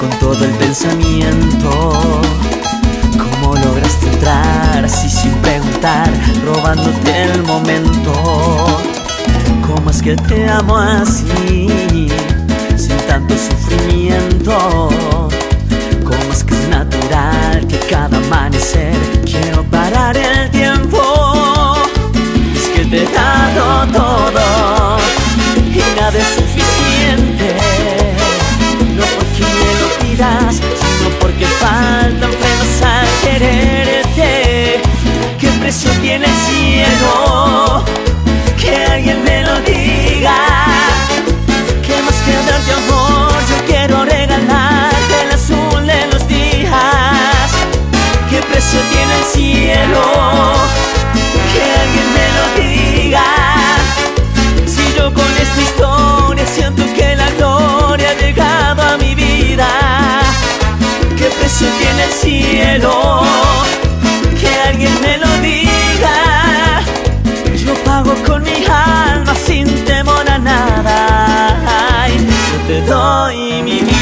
con todo el pensamiento. ¿Cómo lograste entrar si sin preguntar, robándote el momento? ¿Cómo es que te amo así, sin tanto sufrimiento? alguien me lo diga Que más que darte amor yo quiero regalarte el azul de los días ¿Qué precio tiene? ってい耳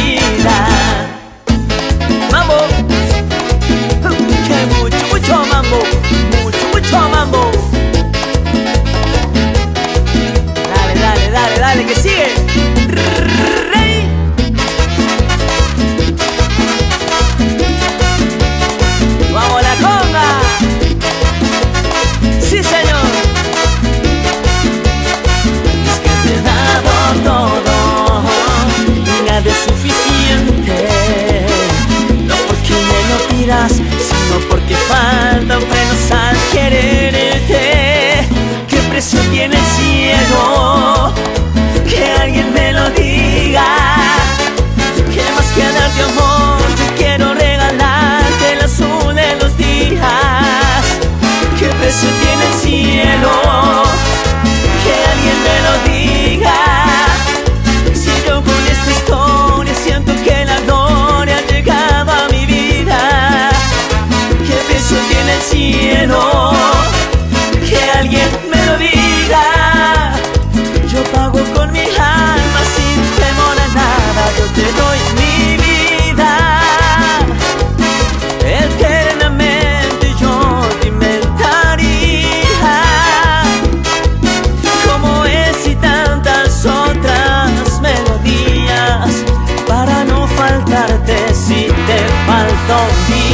don't be